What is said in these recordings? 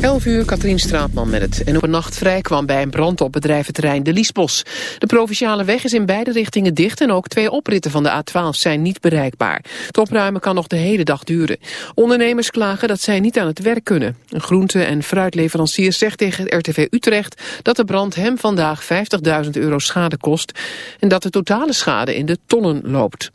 11 uur, Katrien Straatman met het. En op een nacht vrij kwam bij een brand op bedrijventerrein De Liesbos. De provinciale weg is in beide richtingen dicht... en ook twee opritten van de A12 zijn niet bereikbaar. Het opruimen kan nog de hele dag duren. Ondernemers klagen dat zij niet aan het werk kunnen. Een groente- en fruitleverancier zegt tegen RTV Utrecht... dat de brand hem vandaag 50.000 euro schade kost... en dat de totale schade in de tonnen loopt.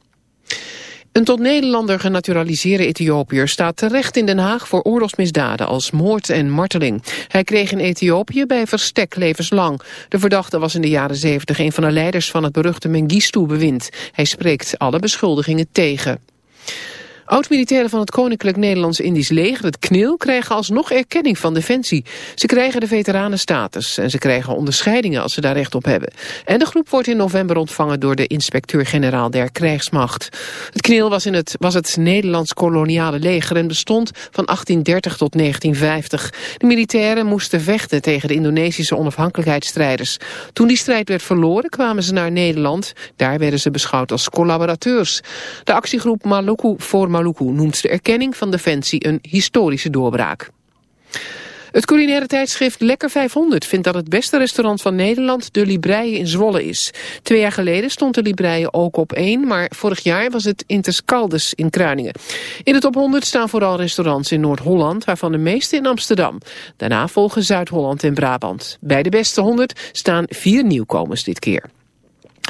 Een tot Nederlander genaturaliseerde Ethiopiër staat terecht in Den Haag voor oorlogsmisdaden als moord en marteling. Hij kreeg in Ethiopië bij verstek levenslang. De verdachte was in de jaren 70 een van de leiders van het beruchte Mengistu-bewind. Hij spreekt alle beschuldigingen tegen. Oud-militairen van het Koninklijk Nederlands-Indisch leger, het KNIL, krijgen alsnog erkenning van Defensie. Ze krijgen de veteranenstatus en ze krijgen onderscheidingen als ze daar recht op hebben. En de groep wordt in november ontvangen door de inspecteur-generaal der krijgsmacht. Het KNIL was, in het, was het Nederlands koloniale leger en bestond van 1830 tot 1950. De militairen moesten vechten tegen de Indonesische onafhankelijkheidsstrijders. Toen die strijd werd verloren kwamen ze naar Nederland. Daar werden ze beschouwd als collaborateurs. De actiegroep Maluku voor noemt de erkenning van Defensie een historische doorbraak. Het culinaire tijdschrift Lekker 500 vindt dat het beste restaurant van Nederland de Libreien in Zwolle is. Twee jaar geleden stond de Libreien ook op één, maar vorig jaar was het Interscaldes in Kruiningen. In de top 100 staan vooral restaurants in Noord-Holland, waarvan de meeste in Amsterdam. Daarna volgen Zuid-Holland en Brabant. Bij de beste 100 staan vier nieuwkomers dit keer.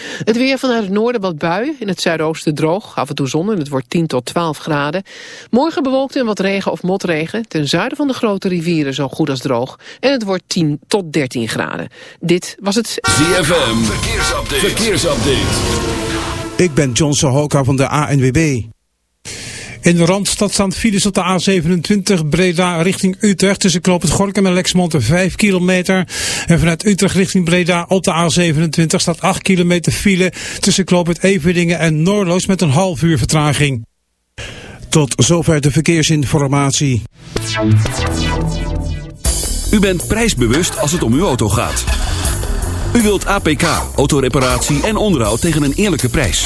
Het weer vanuit het noorden wat buien, in het zuidoosten droog, af en toe zon en het wordt 10 tot 12 graden. Morgen bewolkt en wat regen of motregen, ten zuiden van de grote rivieren zo goed als droog. En het wordt 10 tot 13 graden. Dit was het ZFM, verkeersupdate. verkeersupdate. Ik ben John Sohoka van de ANWB. In de Randstad staan files op de A27 Breda richting Utrecht tussen Knoop Gorkum en Lexmond 5 kilometer. En vanuit Utrecht richting Breda op de A27 staat 8 kilometer file tussen Knoop Everdingen en Noorloos met een half uur vertraging. Tot zover de verkeersinformatie. U bent prijsbewust als het om uw auto gaat. U wilt APK, autoreparatie en onderhoud tegen een eerlijke prijs.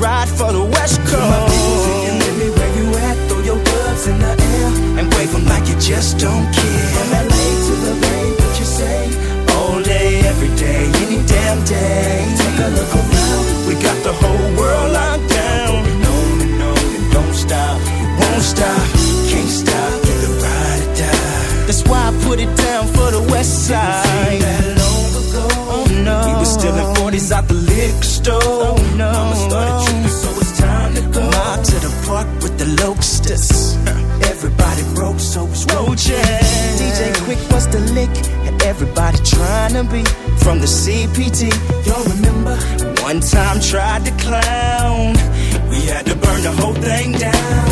Ride for the West Coast. Baby, where you at? Throw your gloves in the air and wave them like you just don't care. From LA to the Bay, what you say? All day, every day, any damn day. Take a look around, we got the whole world locked down. No, no, and don't stop, you won't stop, can't stop, get the ride or die. That's why I put it down for the West Side. That long ago, oh no, we were still in 40s out the liquor store. Oh no, DJ Quik was the lick, and everybody trying to be from the CPT. Y'all remember? One time tried to clown. We had to burn the whole thing down.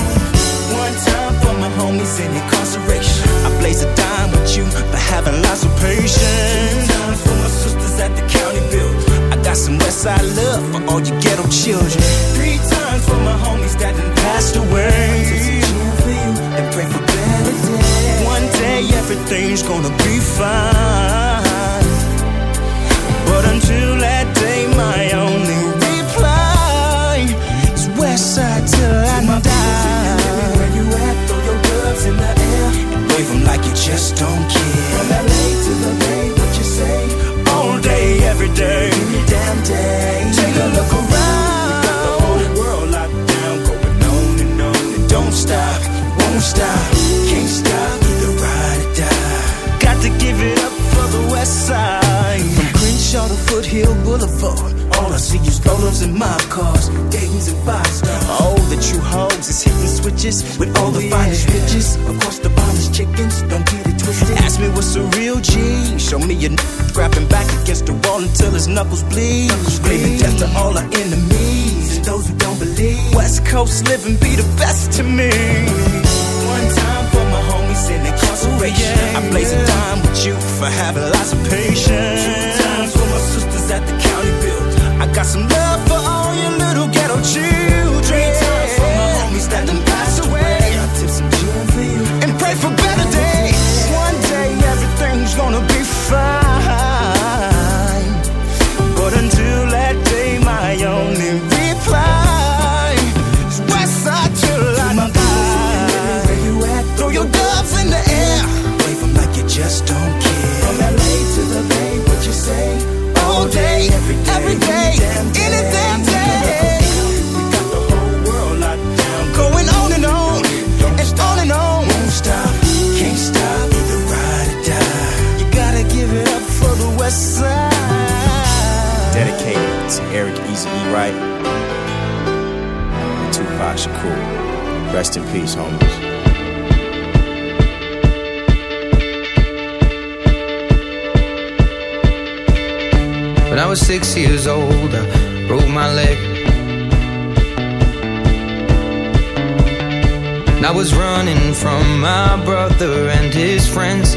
One time for my homies in incarceration. I blaze a dime with you for having lots of patience. Two times for my sisters at the county build. I got some Westside love for all you ghetto children. Three times for my homies that done passed away. For you and pray for. Day everything's gonna be fine. But until that day, my only reply is Westside till I die. Where you at? Throw your gloves in the air and wave like you just don't care. From LA to the Boulevard. All I see is rollers and mob cars, Dayton's and five stars. Oh, the true hoes is hitting switches with all oh, the yeah. finest bitches. across course, the finest chickens, don't get it twisted. Ask me what's a real G. Show me a n grabbing back against the wall until his knuckles bleed. Knuckles bleed. death to all our enemies and those who don't believe. West Coast living be the best to me. One time for my homies in incarceration. Ooh, yeah, I blaze yeah. a dime with you for having lots of patience got some love Wright and Tupac Shakur. Rest in peace, homies. When I was six years old, I broke my leg. And I was running from my brother and his friends.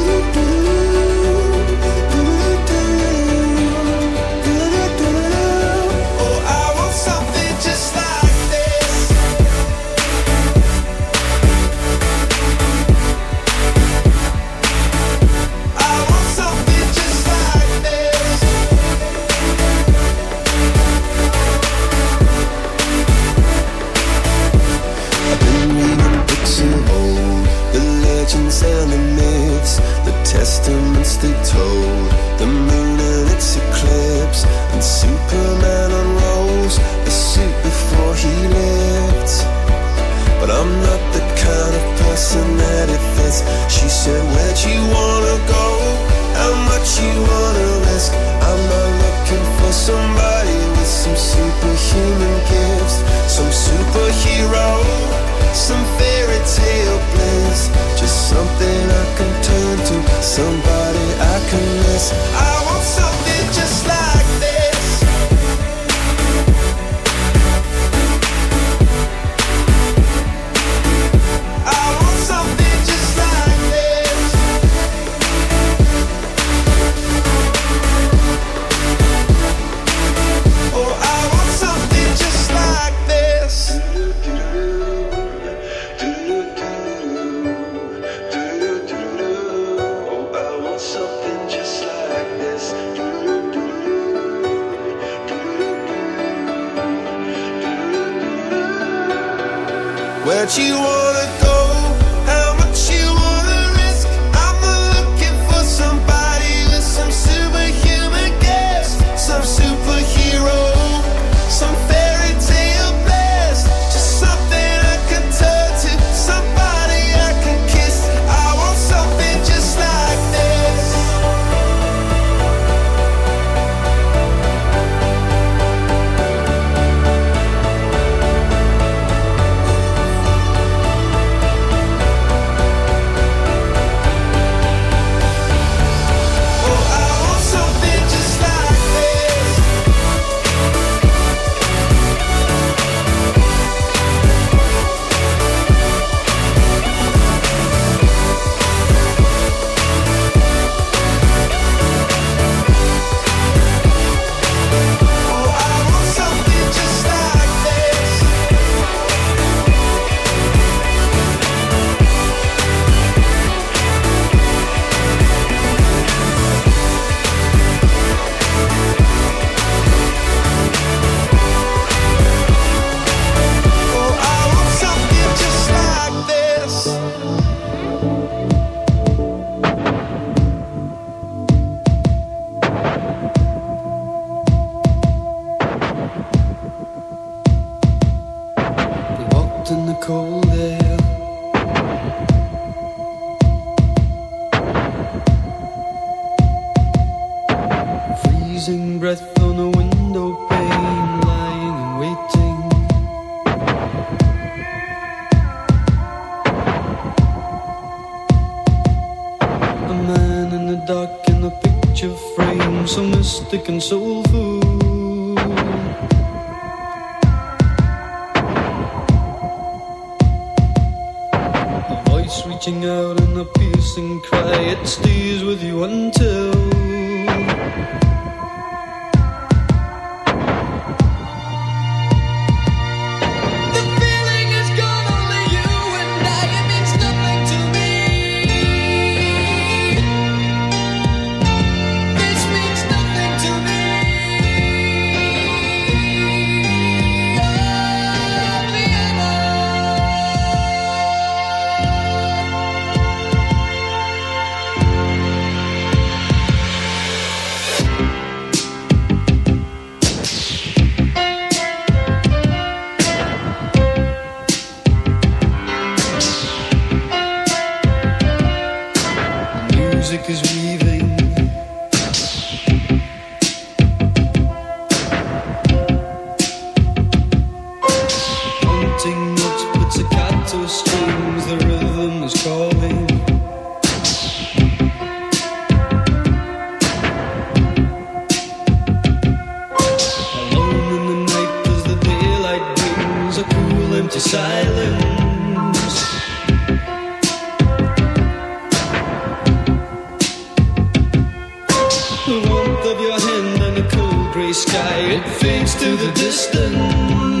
Cold it fades to the distance.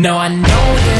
No, I know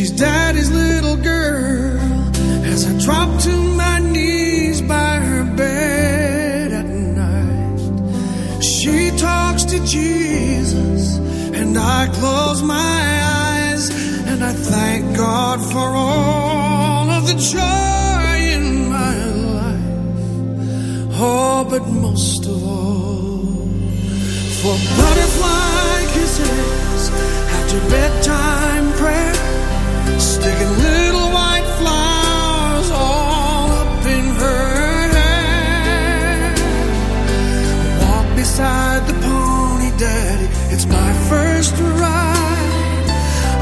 She's daddy's pony, daddy, it's my first ride.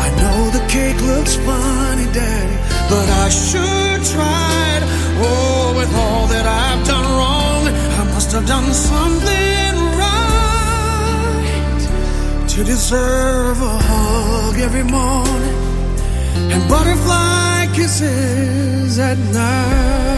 I know the cake looks funny, daddy, but I sure tried. Oh, with all that I've done wrong, I must have done something right to deserve a hug every morning and butterfly kisses at night.